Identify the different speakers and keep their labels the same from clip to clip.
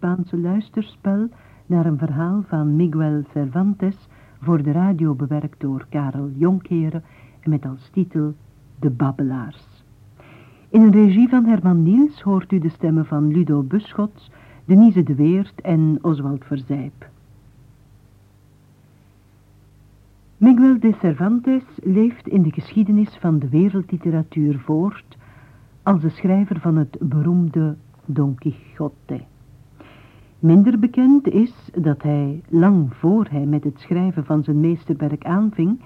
Speaker 1: Spaanse luisterspel naar een verhaal van Miguel Cervantes voor de radio bewerkt door Karel Jonkeren en met als titel De Babbelaars. In een regie van Herman Niels hoort u de stemmen van Ludo Buschots, Denise de Weert en Oswald Verzijp. Miguel de Cervantes leeft in de geschiedenis van de wereldliteratuur voort als de schrijver van het beroemde Don Quixote. Minder bekend is dat hij, lang voor hij met het schrijven van zijn meesterwerk aanving,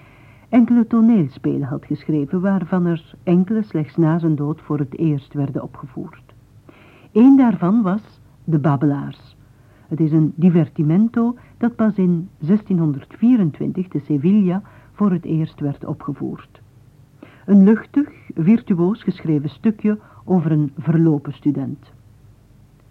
Speaker 1: enkele toneelspelen had geschreven, waarvan er enkele slechts na zijn dood voor het eerst werden opgevoerd. Eén daarvan was De Babbelaars. Het is een divertimento dat pas in 1624 te Sevilla voor het eerst werd opgevoerd. Een luchtig, virtuoos geschreven stukje over een verlopen student.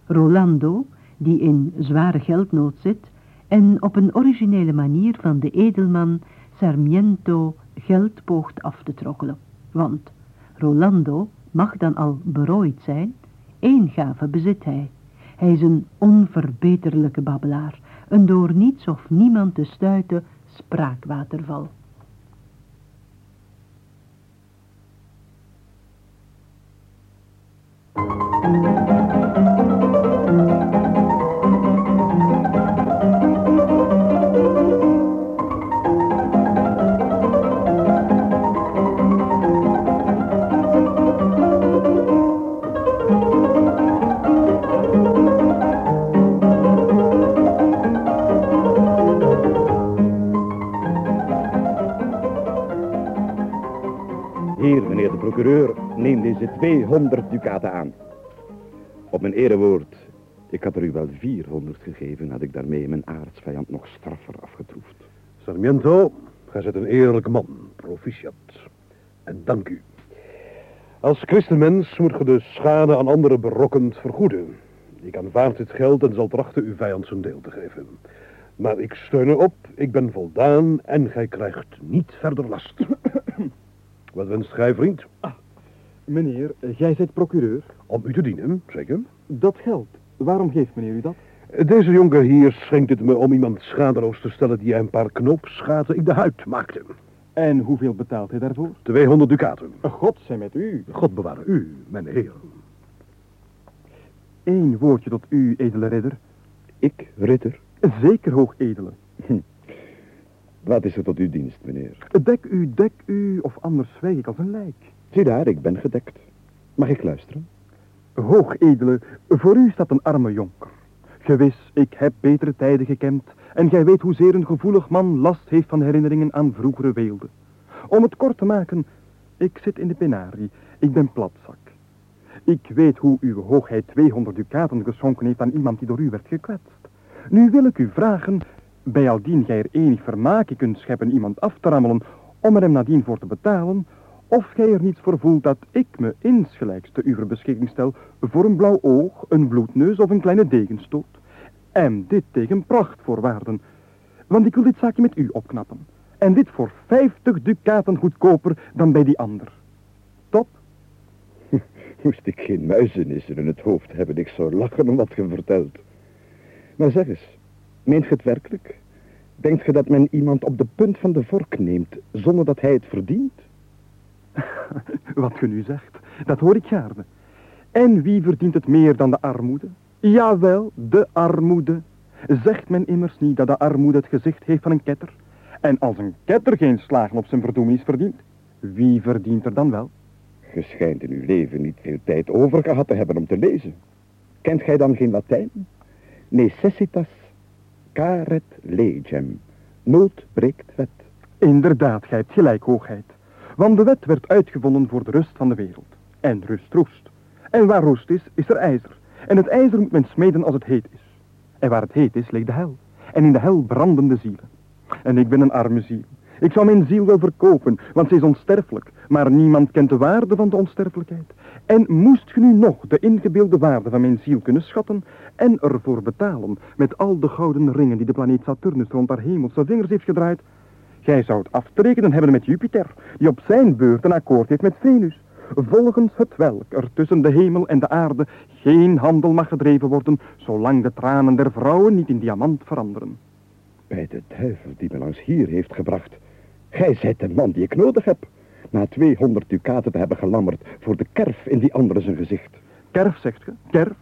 Speaker 1: Rolando, die in zware geldnood zit en op een originele manier van de edelman Sarmiento geld poogt af te trokkelen. Want Rolando mag dan al berooid zijn, één gave bezit hij. Hij is een onverbeterlijke babbelaar, een door niets of niemand te stuiten spraakwaterval.
Speaker 2: 200 ducaten aan. Op mijn erewoord, ik had er u wel 400 gegeven, had ik daarmee mijn aardsvijand nog straffer afgetroefd.
Speaker 3: Sarmiento, gij zit een eerlijke man, proficiat. En dank u. Als christenmens moet ge de schade aan anderen berokkend vergoeden. Ik aanvaard dit geld en zal trachten uw vijand zijn deel te geven. Maar ik steun erop, ik ben voldaan en gij krijgt niet verder last. Wat wenst gij, vriend?
Speaker 4: Ah, meneer, jij zijt procureur.
Speaker 3: Om u te dienen, zeker?
Speaker 4: Dat geld, waarom geeft meneer u dat?
Speaker 3: Deze jonker hier schenkt het me om iemand schadeloos te stellen die een paar knoopsgaten in de huid maakte.
Speaker 4: En hoeveel betaalt hij daarvoor?
Speaker 3: 200 ducaten.
Speaker 4: God zij met u.
Speaker 3: God beware u, mijn heer.
Speaker 4: Eén woordje tot u, edele ridder.
Speaker 2: Ik, ridder?
Speaker 4: Zeker, hoogedele.
Speaker 2: Hm. Wat is er tot uw dienst, meneer?
Speaker 4: Dek u, dek u, of anders zwijg ik als een lijk.
Speaker 2: Zie daar, ik ben gedekt. Mag ik luisteren?
Speaker 4: Hoogedele, voor u staat een arme jonker. Gewis, ik heb betere tijden gekend en gij weet hoezeer een gevoelig man last heeft van herinneringen aan vroegere weelde. Om het kort te maken, ik zit in de penarie, ik ben platzak. Ik weet hoe uw hoogheid 200 ducaten geschonken heeft aan iemand die door u werd gekwetst. Nu wil ik u vragen bijaldien gij er enig vermaak kunt scheppen iemand af te rammelen om er hem nadien voor te betalen, of gij er niets voor voelt dat ik me insgelijks te uw beschikking stel voor een blauw oog, een bloedneus of een kleine degenstoot. En dit tegen prachtvoorwaarden, want ik wil dit zaakje met u opknappen. En dit voor vijftig ducaten goedkoper dan bij die ander. Top?
Speaker 2: Moest ik geen muizenissen in het hoofd hebben, ik zou lachen om wat ge vertelt. Maar zeg eens, Meent ge het werkelijk? Denkt ge dat men iemand op de punt van de vork neemt, zonder dat hij het verdient?
Speaker 4: Wat ge nu zegt, dat hoor ik gaarne. En wie verdient het meer dan de armoede? Jawel, de armoede. Zegt men immers niet dat de armoede het gezicht heeft van een ketter? En als een ketter geen slagen op zijn verdoemenis verdient, wie verdient er dan wel?
Speaker 2: Ge schijnt in uw leven niet veel tijd over gehad te hebben om te lezen. Kent gij dan geen Latijn? Necessitas caret legem. Nood breekt wet.
Speaker 4: Inderdaad, gij hebt gelijk, hoogheid. Want de wet werd uitgevonden voor de rust van de wereld. En rust roest. En waar roest is, is er ijzer. En het ijzer moet men smeden als het heet is. En waar het heet is, ligt de hel. En in de hel branden de zielen. En ik ben een arme ziel. Ik zou mijn ziel wel verkopen, want ze is onsterfelijk. Maar niemand kent de waarde van de onsterfelijkheid. En moest ge nu nog de ingebeelde waarde van mijn ziel kunnen schatten en ervoor betalen met al de gouden ringen die de planeet Saturnus rond haar hemelse vingers heeft gedraaid, gij zou het af te rekenen hebben met Jupiter, die op zijn beurt een akkoord heeft met Venus. volgens het welk er tussen de hemel en de aarde geen handel mag gedreven worden, zolang de tranen der vrouwen niet in diamant veranderen.
Speaker 2: Bij de duivel die me langs hier heeft gebracht. Gij zijt de man die ik nodig heb. Na 200 ducaten te hebben gelammerd voor de kerf in die andere zijn gezicht.
Speaker 4: Kerf, zegt ge? Kerf?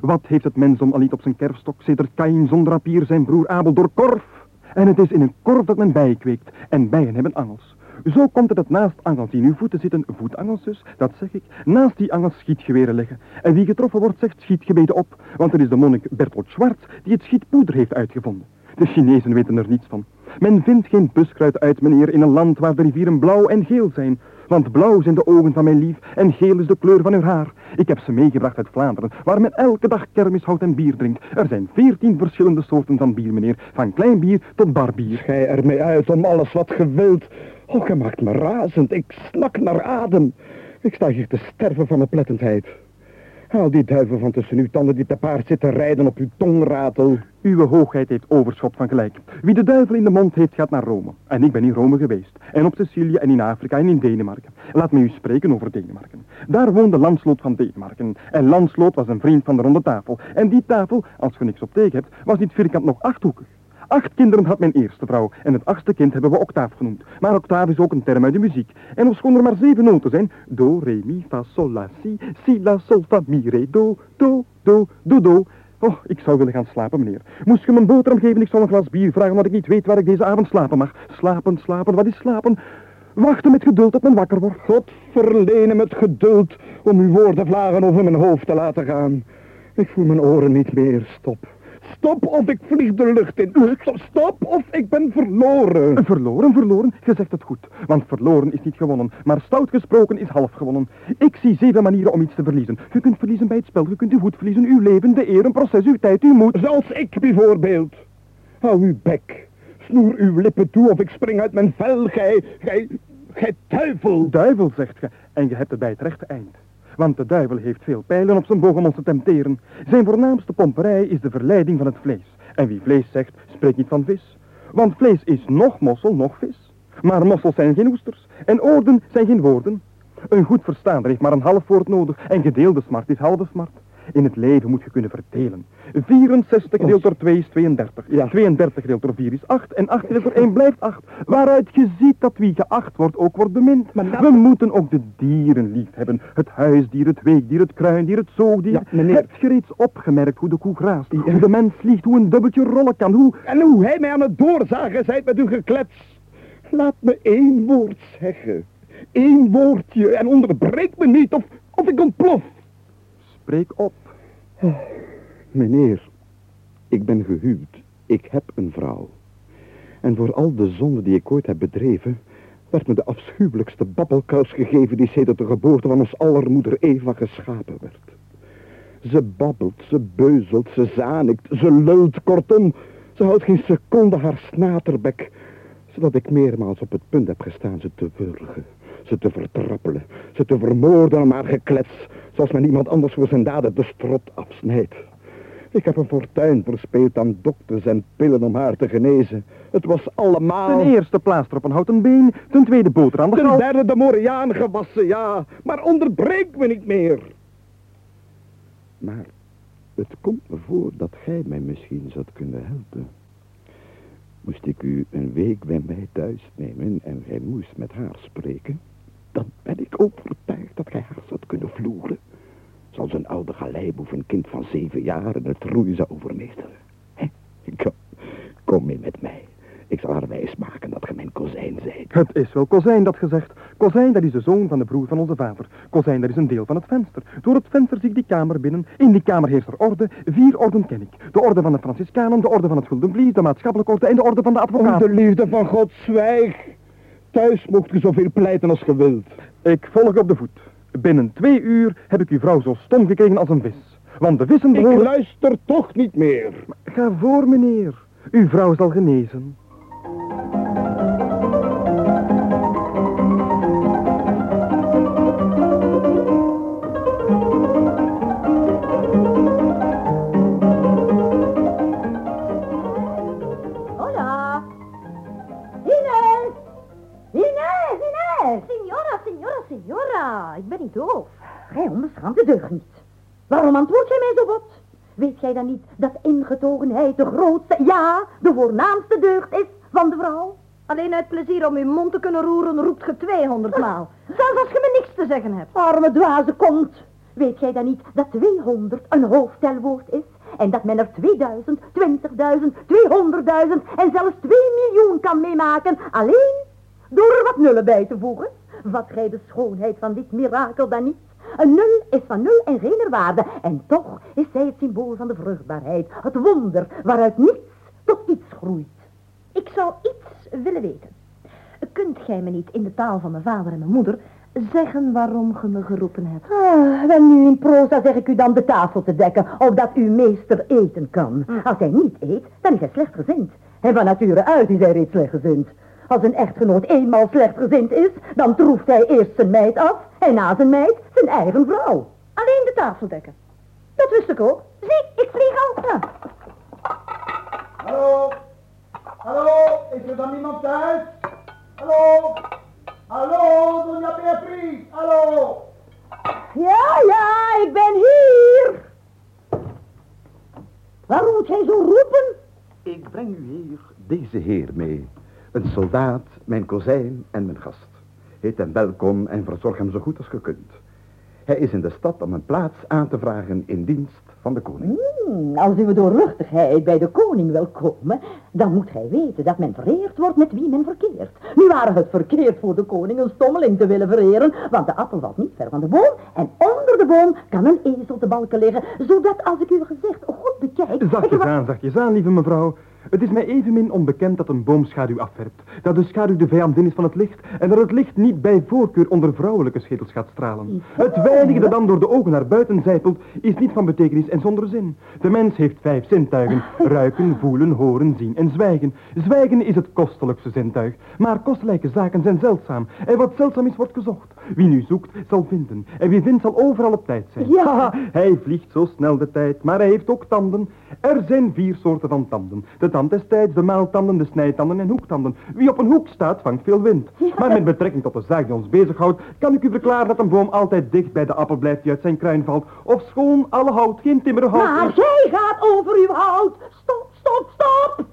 Speaker 4: Wat heeft het mensdom al niet op zijn kerfstok, sedert Kain zonder rapier zijn broer Abel door korf? En het is in een korf dat men bijen kweekt, en bijen hebben angels. Zo komt het dat naast angels die in uw voeten zitten, voetangels dus, dat zeg ik, naast die angels schietgeweren liggen. En wie getroffen wordt, zegt schietgebeden op, want het is de monnik Bertolt Schwarz die het schietpoeder heeft uitgevonden. De Chinezen weten er niets van. Men vindt geen buskruid uit, meneer, in een land waar de rivieren blauw en geel zijn. Want blauw zijn de ogen van mijn lief en geel is de kleur van uw haar. Ik heb ze meegebracht uit Vlaanderen, waar men elke dag kermis houdt en bier drinkt. Er zijn veertien verschillende soorten van bier, meneer. Van klein bier tot barbier.
Speaker 2: Gij ermee uit om alles wat ge wilt. Oh, ge maakt me razend. Ik snak naar adem. Ik sta hier te sterven van mijn plettendheid. Haal die duivel van tussen uw tanden die te paard zit te rijden op uw tongratel.
Speaker 4: Uwe hoogheid heeft overschot van gelijk. Wie de duivel in de mond heeft, gaat naar Rome. En ik ben in Rome geweest. En op Sicilië en in Afrika en in Denemarken. Laat me u spreken over Denemarken. Daar woonde Landsloot van Denemarken. En Landsloot was een vriend van de ronde tafel. En die tafel, als je niks op tegen hebt, was niet vierkant nog achthoekig. Acht kinderen had mijn eerste vrouw en het achtste kind hebben we octaaf genoemd. Maar octaaf is ook een term uit de muziek. En ofschoon er maar zeven noten zijn, do, re, mi, fa, sol, la, si, si, la, sol, fa, mi, re, do, do, do, do, do. Oh, ik zou willen gaan slapen, meneer. Moest je me een boterham geven, ik zou een glas bier vragen, omdat ik niet weet waar ik deze avond slapen mag. Slapen, slapen, wat is slapen? Wachten met geduld tot men wakker wordt.
Speaker 2: God verlenen met geduld om uw woorden vlagen over mijn hoofd te laten gaan. Ik voel mijn oren niet meer. Stop. Stop of ik vlieg de lucht in. Stop, stop of ik ben verloren.
Speaker 4: Verloren, verloren, je zegt het goed. Want verloren is niet gewonnen, maar stout gesproken is half gewonnen. Ik zie zeven manieren om iets te verliezen. Je kunt verliezen bij het spel, je kunt uw goed verliezen, uw leven, de eer, een proces, uw tijd, uw moed.
Speaker 2: Zoals ik bijvoorbeeld. Hou uw bek. Snoer uw lippen toe of ik spring uit mijn vel. Gij, gij, gij duivel.
Speaker 4: Duivel, zegt ge, en je hebt het bij het rechte eind. Want de duivel heeft veel pijlen op zijn boog om ons te tempteren. Zijn voornaamste pomperij is de verleiding van het vlees. En wie vlees zegt, spreekt niet van vis. Want vlees is nog mossel, nog vis. Maar mossels zijn geen oesters. En oorden zijn geen woorden. Een goed verstaander heeft maar een half woord nodig. En gedeelde smart is halve smart. In het leven moet je kunnen verdelen. 64 gedeeld door 2 is 32.
Speaker 2: Ja.
Speaker 4: 32 gedeeld door 4 is 8. En 8 gedeeld door 1 blijft 8. Waaruit je ziet dat wie geacht wordt ook wordt bemind.
Speaker 2: Maar
Speaker 4: We moeten ook de dieren lief hebben. Het huisdier, het weekdier, het kruindier, het zoogdier.
Speaker 2: Ja, meneer.
Speaker 4: Heb je reeds opgemerkt hoe de koe graast? Hoe de mens vliegt, hoe een dubbeltje rollen kan, hoe...
Speaker 2: En hoe hij mij aan het doorzagen zijt met uw geklets. Laat me één woord zeggen. Eén woordje en onderbreek me niet of, of ik ontplof.
Speaker 4: Spreek op.
Speaker 2: Meneer, ik ben gehuwd. Ik heb een vrouw. En voor al de zonden die ik ooit heb bedreven, werd me de afschuwelijkste babbelkous gegeven die sedert de geboorte van ons aller moeder Eva geschapen werd. Ze babbelt, ze beuzelt, ze zanikt, ze lult, kortom, ze houdt geen seconde haar snaterbek, zodat ik meermaals op het punt heb gestaan ze te wurgen, ze te vertrappelen, ze te vermoorden aan haar geklets, zoals men iemand anders voor zijn daden de strot afsnijdt. Ik heb een fortuin verspeeld aan dokters en pillen om haar te genezen. Het was allemaal...
Speaker 4: Ten eerste plaaster op een houten been, ten tweede boter aan de
Speaker 2: Ten derde de Moriaan gewassen, ja. Maar onderbreek me niet meer. Maar het komt me voor dat gij mij misschien zoudt kunnen helpen. Moest ik u een week bij mij thuis nemen en gij moest met haar spreken, dan ben ik overtuigd dat gij haar zoudt kunnen vloeren. Zoals een oude galeiboef een kind van zeven jaar en het roeien zou overmeesteren. Hè? Kom, kom mee met mij. Ik zal haar wijsmaken dat ge mijn kozijn zijt.
Speaker 4: Het is wel Kozijn dat gezegd. Kozijn, dat is de zoon van de broer van onze vader. Kozijn, dat is een deel van het venster. Door het venster zie ik die kamer binnen. In die kamer heerst er orde. Vier orden ken ik. De orde van de Franciscanen, de orde van het Gulden Vlies, de maatschappelijke orde en de orde van de
Speaker 2: Om
Speaker 4: advocaten.
Speaker 2: de liefde van God, zwijg. Thuis mocht u zoveel pleiten als ge wilt.
Speaker 4: Ik volg op de voet. Binnen twee uur heb ik uw vrouw zo stom gekregen als een vis. Want de vissen
Speaker 2: Ik luister toch niet meer.
Speaker 4: Ga voor, meneer. Uw vrouw zal genezen.
Speaker 5: Signora. Ik ben niet naam de deugd niet. Waarom antwoord jij mij zo wat? Weet jij dan niet dat ingetogenheid de grootste, ja, de voornaamste deugd is van de vrouw?
Speaker 6: Alleen uit plezier om uw mond te kunnen roeren roept ge 200 maal. Zelfs als je me niks te zeggen hebt.
Speaker 5: Arme dwaze kont. Weet jij dan niet dat 200 een hoofdtelwoord is? En dat men er 2000, 20.000, 200.000 en zelfs 2 miljoen kan meemaken. Alleen door er wat nullen bij te voegen. Wat gij de schoonheid van dit mirakel dan niet? Een nul is van nul en geen waarde. En toch is zij het symbool van de vruchtbaarheid. Het wonder waaruit niets tot iets groeit.
Speaker 6: Ik zou iets willen weten. Kunt gij me niet in de taal van mijn vader en mijn moeder zeggen waarom ge me geroepen hebt?
Speaker 5: Ah, wel nu in proza zeg ik u dan de tafel te dekken, opdat uw meester eten kan. Als hij niet eet, dan is hij slechtgezind. En van nature uit is hij reeds slechtgezind. Als een echtgenoot eenmaal slechtgezind is, dan troeft hij eerst zijn meid af en na zijn meid zijn eigen vrouw.
Speaker 6: Alleen de tafel dekken.
Speaker 5: Dat wist ik ook. Zie, ik vlieg al. Ja.
Speaker 7: Hallo? Hallo? Is er dan niemand thuis? Hallo? Hallo, Doña Beatriz? Hallo?
Speaker 5: Ja, ja, ik ben hier. Waarom moet jij zo roepen?
Speaker 2: Ik breng u hier deze heer mee. Een soldaat, mijn kozijn en mijn gast. Heet hem welkom en verzorg hem zo goed als ge kunt. Hij is in de stad om een plaats aan te vragen in dienst van de koning.
Speaker 5: Hmm, als uw doorluchtigheid bij de koning wil komen, dan moet gij weten dat men vereerd wordt met wie men verkeert. Nu waren het verkeerd voor de koning een stommeling te willen vereren, want de appel valt niet ver van de boom en onder de boom kan een ezel te balken liggen, zodat als ik uw gezicht goed bekijk...
Speaker 4: Zachtjes aan, zachtjes aan, lieve mevrouw. Het is mij evenmin onbekend dat een boom schaduw afwerpt, dat de schaduw de vijandin is van het licht en dat het licht niet bij voorkeur onder vrouwelijke schedels gaat stralen. Het weinige dat dan door de ogen naar buiten zijpelt, is niet van betekenis en zonder zin. De mens heeft vijf zintuigen, ruiken, voelen, horen, zien en zwijgen. Zwijgen is het kostelijkste zintuig, maar kostelijke zaken zijn zeldzaam en wat zeldzaam is wordt gezocht. Wie nu zoekt, zal vinden en wie vindt zal overal op tijd zijn. Ja, hij vliegt zo snel de tijd, maar hij heeft ook tanden. Er zijn vier soorten van tanden. De tand des tijds, de maaltanden, de snijtanden en hoektanden. Wie op een hoek staat, vangt veel wind. Maar met betrekking tot de zaak die ons bezighoudt, kan ik u verklaren dat een boom altijd dicht bij de appel blijft die uit zijn kruin valt. Of schoon alle hout, geen timmeren hout.
Speaker 5: Maar
Speaker 4: is.
Speaker 5: jij gaat over uw hout. Stop, stop, stop.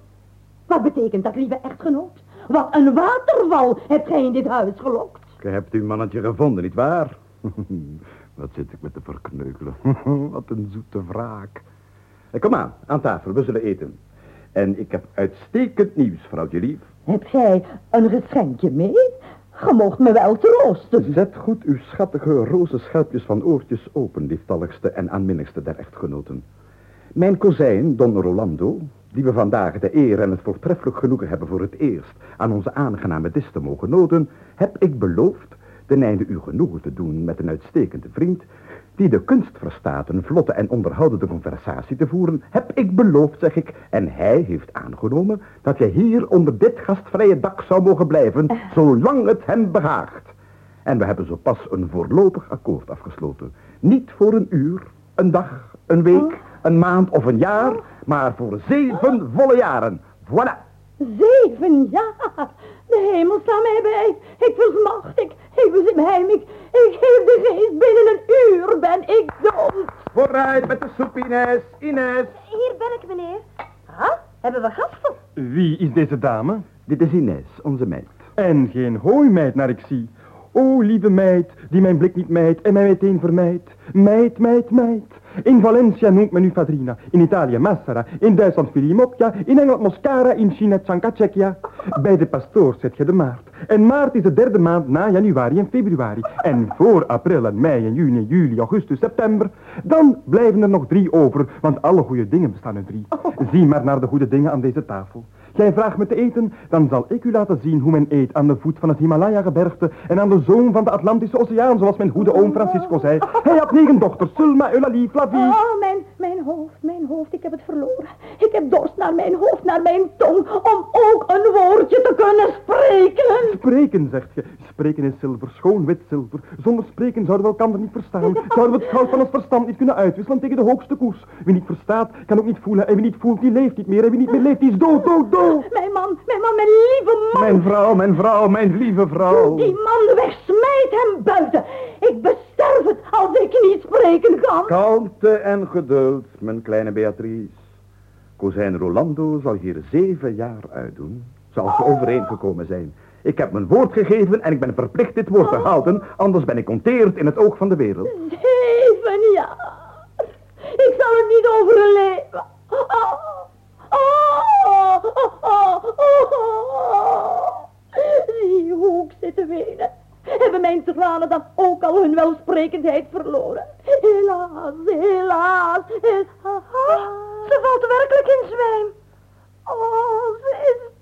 Speaker 5: Wat betekent dat, lieve echtgenoot? Wat een waterval hebt gij in dit huis gelokt.
Speaker 2: Je hebt uw mannetje gevonden, nietwaar? Wat zit ik met te verkneukelen. Wat een zoete wraak. Eh, Kom aan, aan tafel, we zullen eten. En ik heb uitstekend nieuws, vrouwtje lief.
Speaker 5: Heb jij een geschenkje mee? Je mocht me wel troosten.
Speaker 2: Zet goed uw schattige roze schelpjes van oortjes open, lieftalligste en aanminnigste der echtgenoten. Mijn kozijn, Don Rolando, die we vandaag de eer en het voortreffelijk genoegen hebben voor het eerst aan onze aangename dis te mogen noden, heb ik beloofd ten einde u genoegen te doen met een uitstekende vriend, die de kunst verstaat een vlotte en onderhoudende conversatie te voeren, heb ik beloofd, zeg ik, en hij heeft aangenomen dat jij hier onder dit gastvrije dak zou mogen blijven, zolang het hem behaagt. En we hebben zo pas een voorlopig akkoord afgesloten. Niet voor een uur, een dag, een week, een maand of een jaar, maar voor zeven volle jaren. Voilà.
Speaker 5: Zeven jaar. De hemel sta mij bij. Ik versmacht, ik, ik bezimheim, ik, ik geef de geest binnen een uur ben ik dood.
Speaker 2: Vooruit met de soep, Ines. Ines.
Speaker 6: Hier ben ik, meneer. Ah, hebben we gasten?
Speaker 4: Wie is deze dame?
Speaker 2: Dit is Ines, onze meid.
Speaker 4: En geen hooimeid naar ik zie. O, lieve meid, die mijn blik niet mijt en mij meteen vermijdt. Meid, meid, meid. In Valencia noemt men u Fadrina, in Italië Massara, in Duitsland Filimocchia, in Engeland Moscara, in China Tsankacecchia. Bij de pastoor zet je de maart. En maart is de derde maand na januari en februari. En voor april en mei en juni, juli, augustus, september. Dan blijven er nog drie over, want alle goede dingen bestaan uit drie. Zie maar naar de goede dingen aan deze tafel. Jij vraagt me te eten, dan zal ik u laten zien hoe men eet aan de voet van het Himalaya-gebergte en aan de zoom van de Atlantische Oceaan, zoals mijn goede oom Francisco zei. Hij had negen dochters, Sulma, Eulalie, Flavie.
Speaker 5: Oh, mijn, mijn hoofd, mijn hoofd, ik heb het verloren. Ik heb dorst naar mijn hoofd, naar mijn tong, om ook een woordje te kunnen spreken.
Speaker 4: Zegt je. Spreken is zilver, schoon wit zilver. Zonder spreken zouden we elkaar niet verstaan. Zouden we het goud van ons verstand niet kunnen uitwisselen tegen de hoogste koers. Wie niet verstaat, kan ook niet voelen. En wie niet voelt, die leeft niet meer. En wie niet meer leeft, die is dood, dood, dood.
Speaker 5: Mijn man, mijn man, mijn lieve man.
Speaker 4: Mijn vrouw, mijn vrouw, mijn lieve vrouw.
Speaker 5: Die man wegsmijt hem buiten. Ik besterf het als ik niet spreken kan.
Speaker 2: Kalmte en geduld, mijn kleine Beatrice. Kozijn Rolando zal hier zeven jaar uitdoen, zoals we overeengekomen zijn. Ik heb mijn woord gegeven en ik ben verplicht dit woord te houden, anders ben ik onteerd in het oog van de wereld.
Speaker 5: Zeven jaar. Ik zal het niet overleven. Oh, oh, oh, oh, oh. Zie hoe ik zit te wenen. Hebben mijn tranen dan ook al hun welsprekendheid verloren? Helaas, helaas, helaas. Ze valt werkelijk in zwijm. Oh, ze is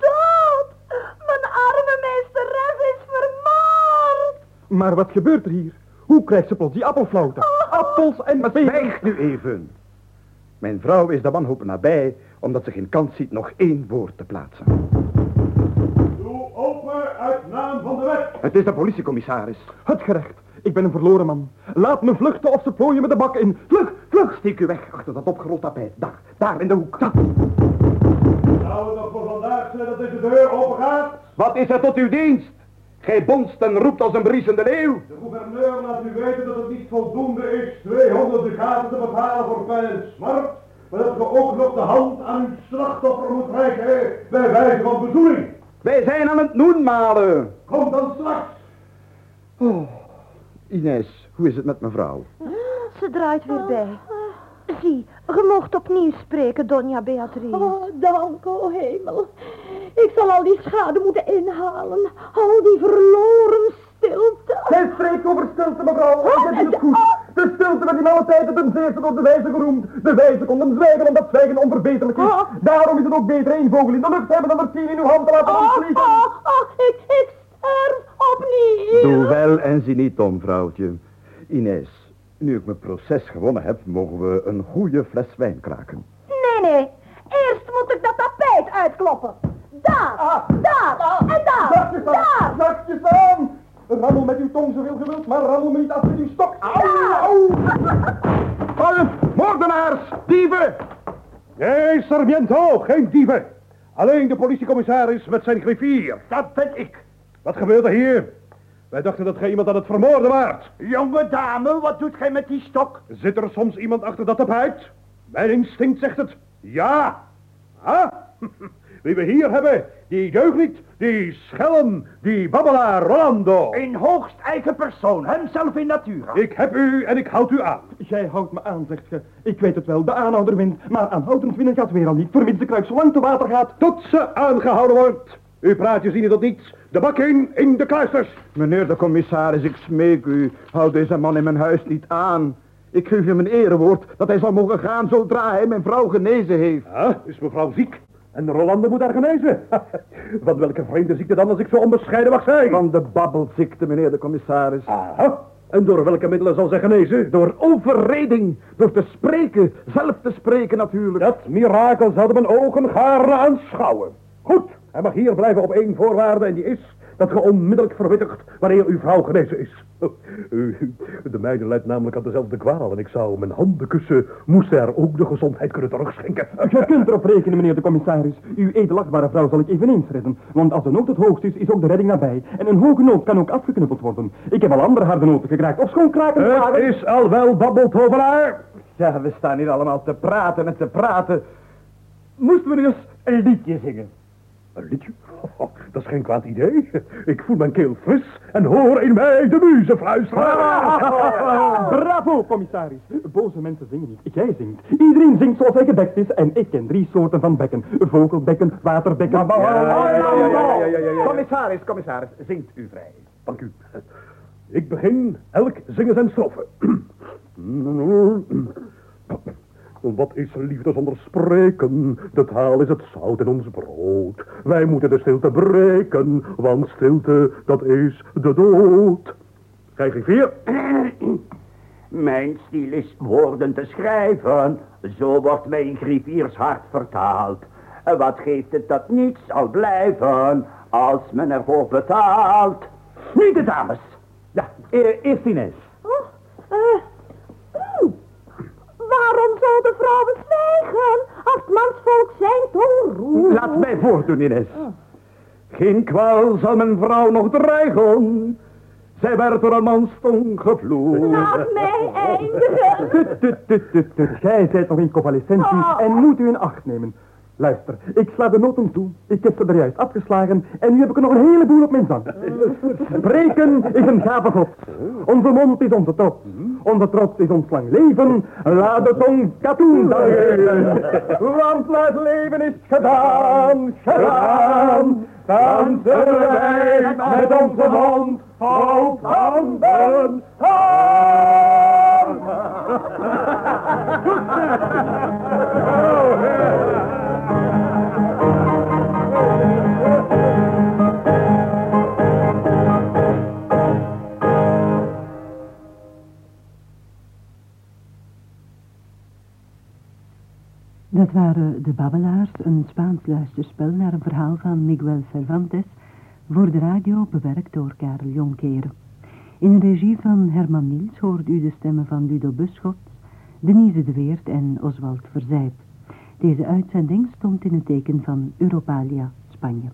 Speaker 5: arme meesteres is vermoord.
Speaker 4: Maar wat gebeurt er hier? Hoe krijgt ze plots die appelflauwte? Appels en peren.
Speaker 2: zwijg nu even. Mijn vrouw is de wanhoop nabij, omdat ze geen kans ziet nog één woord te plaatsen.
Speaker 3: Doe open uit naam van de wet.
Speaker 2: Het is de politiecommissaris.
Speaker 4: Het gerecht. Ik ben een verloren man. Laat me vluchten of ze plooien me de bak in. Vlug, vlug.
Speaker 2: Steek u weg achter dat opgerold tapijt. Daar, daar in de hoek. Dat.
Speaker 3: Zou het dat deze deur open gaat?
Speaker 2: Wat is er tot uw dienst? Gij bonst en roept als een briesende leeuw.
Speaker 3: De gouverneur laat u weten dat het niet voldoende is 200 ducaten te betalen voor pijn en smart, maar dat ge ook nog de hand aan uw slachtoffer moet reiken bij wijze van bezoening.
Speaker 2: Wij zijn aan het noenmalen.
Speaker 3: Kom dan straks.
Speaker 2: Oh, Ines, hoe is het met mevrouw?
Speaker 6: Ze draait weer bij. Zie, je mocht opnieuw spreken, Donja Beatrice.
Speaker 5: Oh, dank, o hemel. Ik zal al die schade moeten inhalen. Al die verloren stilte.
Speaker 4: Zij spreekt over stilte, mevrouw. Zet u het goed. De stilte werd in alle tijden ten zeerste door de wijze geroemd. De wijze konden zwijgen omdat zwijgen onverbeterlijk is.
Speaker 5: Ah.
Speaker 4: Daarom is het ook beter één vogel in de lucht hebben dan er tien in uw hand te laten
Speaker 5: Oh,
Speaker 4: ontvliegen.
Speaker 5: oh, oh, ik, ik sterf opnieuw.
Speaker 2: Doe wel en zie niet om, vrouwtje. Ines, nu ik mijn proces gewonnen heb, mogen we een goede fles wijn kraken.
Speaker 5: Nee, nee. Eerst moet ik dat tapijt uitkloppen. Daar,
Speaker 4: Ah.
Speaker 5: daar en daar,
Speaker 4: Zachtjes aan,
Speaker 5: daar.
Speaker 4: zachtjes aan. Rammel met uw tong zoveel ge wilt, maar rammel me niet af met uw stok. Au, au.
Speaker 2: Allen, moordenaars, dieven!
Speaker 3: Nee, Sarmiento, geen dieven. Alleen de politiecommissaris met zijn griffier.
Speaker 2: Dat ben ik.
Speaker 3: Wat gebeurt er hier? Wij dachten dat gij iemand aan het vermoorden waart.
Speaker 2: Jonge dame, wat doet gij met die stok?
Speaker 3: Zit er soms iemand achter dat tapijt? Mijn instinct zegt het. Ja. Ah, wie we hier hebben, die deugniet, die schelm, die babbelaar Rolando.
Speaker 2: In hoogst eigen persoon, hemzelf in natura.
Speaker 3: Ik heb u en ik houd u aan.
Speaker 4: Jij houdt me aan, zegt ge. Ik weet het wel, de aanhouder wint. Maar aanhoudend winnen gaat weer al niet, vermits de kruik zo lang te water gaat.
Speaker 3: Tot ze aangehouden wordt. Uw praatjes dienen tot niets. De bak in, in de kluisters.
Speaker 2: Meneer de commissaris, ik smeek u, hou deze man in mijn huis niet aan. Ik geef hem een erewoord dat hij zal mogen gaan zodra hij mijn vrouw genezen heeft.
Speaker 3: Ah, is mevrouw ziek? En Rolando moet haar genezen. Van welke vreemde ziekte dan als ik zo onbescheiden mag zijn?
Speaker 2: Van de babbelziekte, meneer de commissaris.
Speaker 3: Aha. En door welke middelen zal zij genezen?
Speaker 2: Door overreding, door te spreken, zelf te spreken natuurlijk.
Speaker 3: Dat mirakel zouden mijn ogen gaarne aanschouwen. Goed, hij mag hier blijven op één voorwaarde en die is dat ge onmiddellijk verwittigt wanneer uw vrouw genezen is. De mijne leidt namelijk aan dezelfde kwaal en ik zou mijn handen kussen, moest haar ook de gezondheid kunnen terugschenken.
Speaker 4: Je kunt erop rekenen, meneer de commissaris. Uw edelachtbare vrouw zal ik eveneens redden. Want als de nood het hoogst is, is ook de redding nabij. En een hoge nood kan ook afgeknuppeld worden. Ik heb al andere harde noten gekraakt. Of schoon kraken
Speaker 3: Het is al wel babbeltovenaar.
Speaker 2: Ja, we staan hier allemaal te praten en te praten. Moesten we nu eens een liedje zingen?
Speaker 3: Een liedje? Oh, dat is geen kwaad idee. Ik voel mijn keel fris en hoor in mij de muze fluisteren.
Speaker 4: Bravo, commissaris. Boze mensen zingen niet. Jij zingt. Iedereen zingt zoals hij gedekt is. En ik ken drie soorten van bekken. Vogelbekken, waterbekken...
Speaker 2: Commissaris, commissaris, zingt u vrij.
Speaker 3: Dank u. Ik begin elk zingen zijn strofe. Wat is liefde zonder spreken? De taal is het zout in ons brood. Wij moeten de stilte breken, want stilte, dat is de dood. Gij griffier?
Speaker 8: Mijn stil is woorden te schrijven, zo wordt mijn griffiershart vertaald. En Wat geeft het dat niets zal blijven, als men ervoor betaalt? Nu de dames.
Speaker 2: Ja, e eerst Ines.
Speaker 5: Oh, eh. Waarom zouden vrouwen zwijgen als mans
Speaker 6: volk zijn toeroer.
Speaker 2: Laat mij voortdoen, Ines. Geen kwaal zal mijn vrouw nog dreigen. Zij werd door een monster gevloerd.
Speaker 6: Laat mij eindigen.
Speaker 4: Tut, tut, tut, tut. Gij zijt nog in convalescentie
Speaker 6: Oh.
Speaker 4: en moet u in acht nemen. Luister, ik sla de noten toe. Ik heb ze er juist afgeslagen en nu heb ik er nog een heleboel op mijn zang. Spreken is een gave God. Onze mond is onze trots. Onze trots is ons lang leven. Laat het ons katoen dan. Want het leven is gedaan, gedaan. Dan zullen wij met onze mond handen
Speaker 1: De een Spaans luisterspel naar een verhaal van Miguel Cervantes, voor de radio bewerkt door Karel Jonkeren. In de regie van Herman Niels hoort u de stemmen van Ludo Beschot, Denise de Weert en Oswald Verzijp. Deze uitzending stond in het teken van Europalia, Spanje.